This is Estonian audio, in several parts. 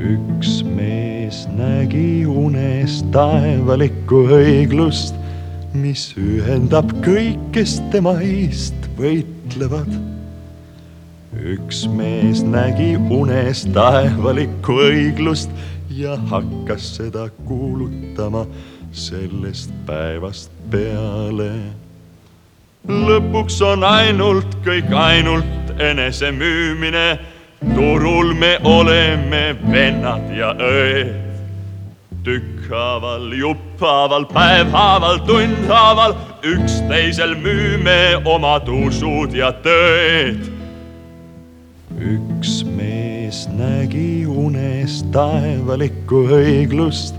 üks mees nägi unes taevalikku õiglust, mis ühendab kõik, kes tema eest võitlevad. üks mees nägi unes taevalikku õiglust ja hakkas seda kuulutama sellest päevast peale. lõpuks on ainult kõik ainult enesemüümine turul me oleme vennad ja õed. tükkhaaval, jupphaaval, päevhaaval, tundhaaval üksteisel müüme omad usud ja tõed. üks mees nägi unes taevalikku õiglust,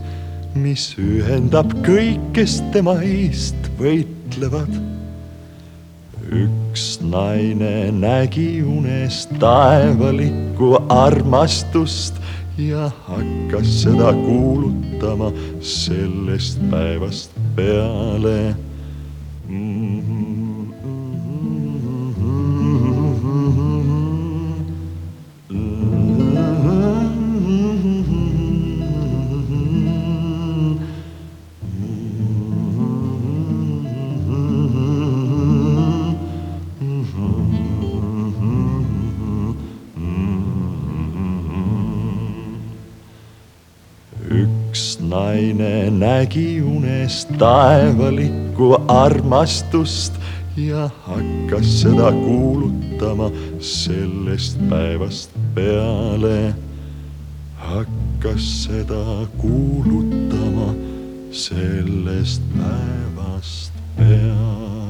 mis ühendab kõik, kes tema eest võitlevad üks naine nägi unes taevalikku armastust ja hakkas seda kuulutama sellest päevast peale mm. -hmm. Üks naine nägi unes taevalikku armastust ja hakkas seda kuulutama sellest päevast peale. hakkas seda kuulutama sellest päevast peale.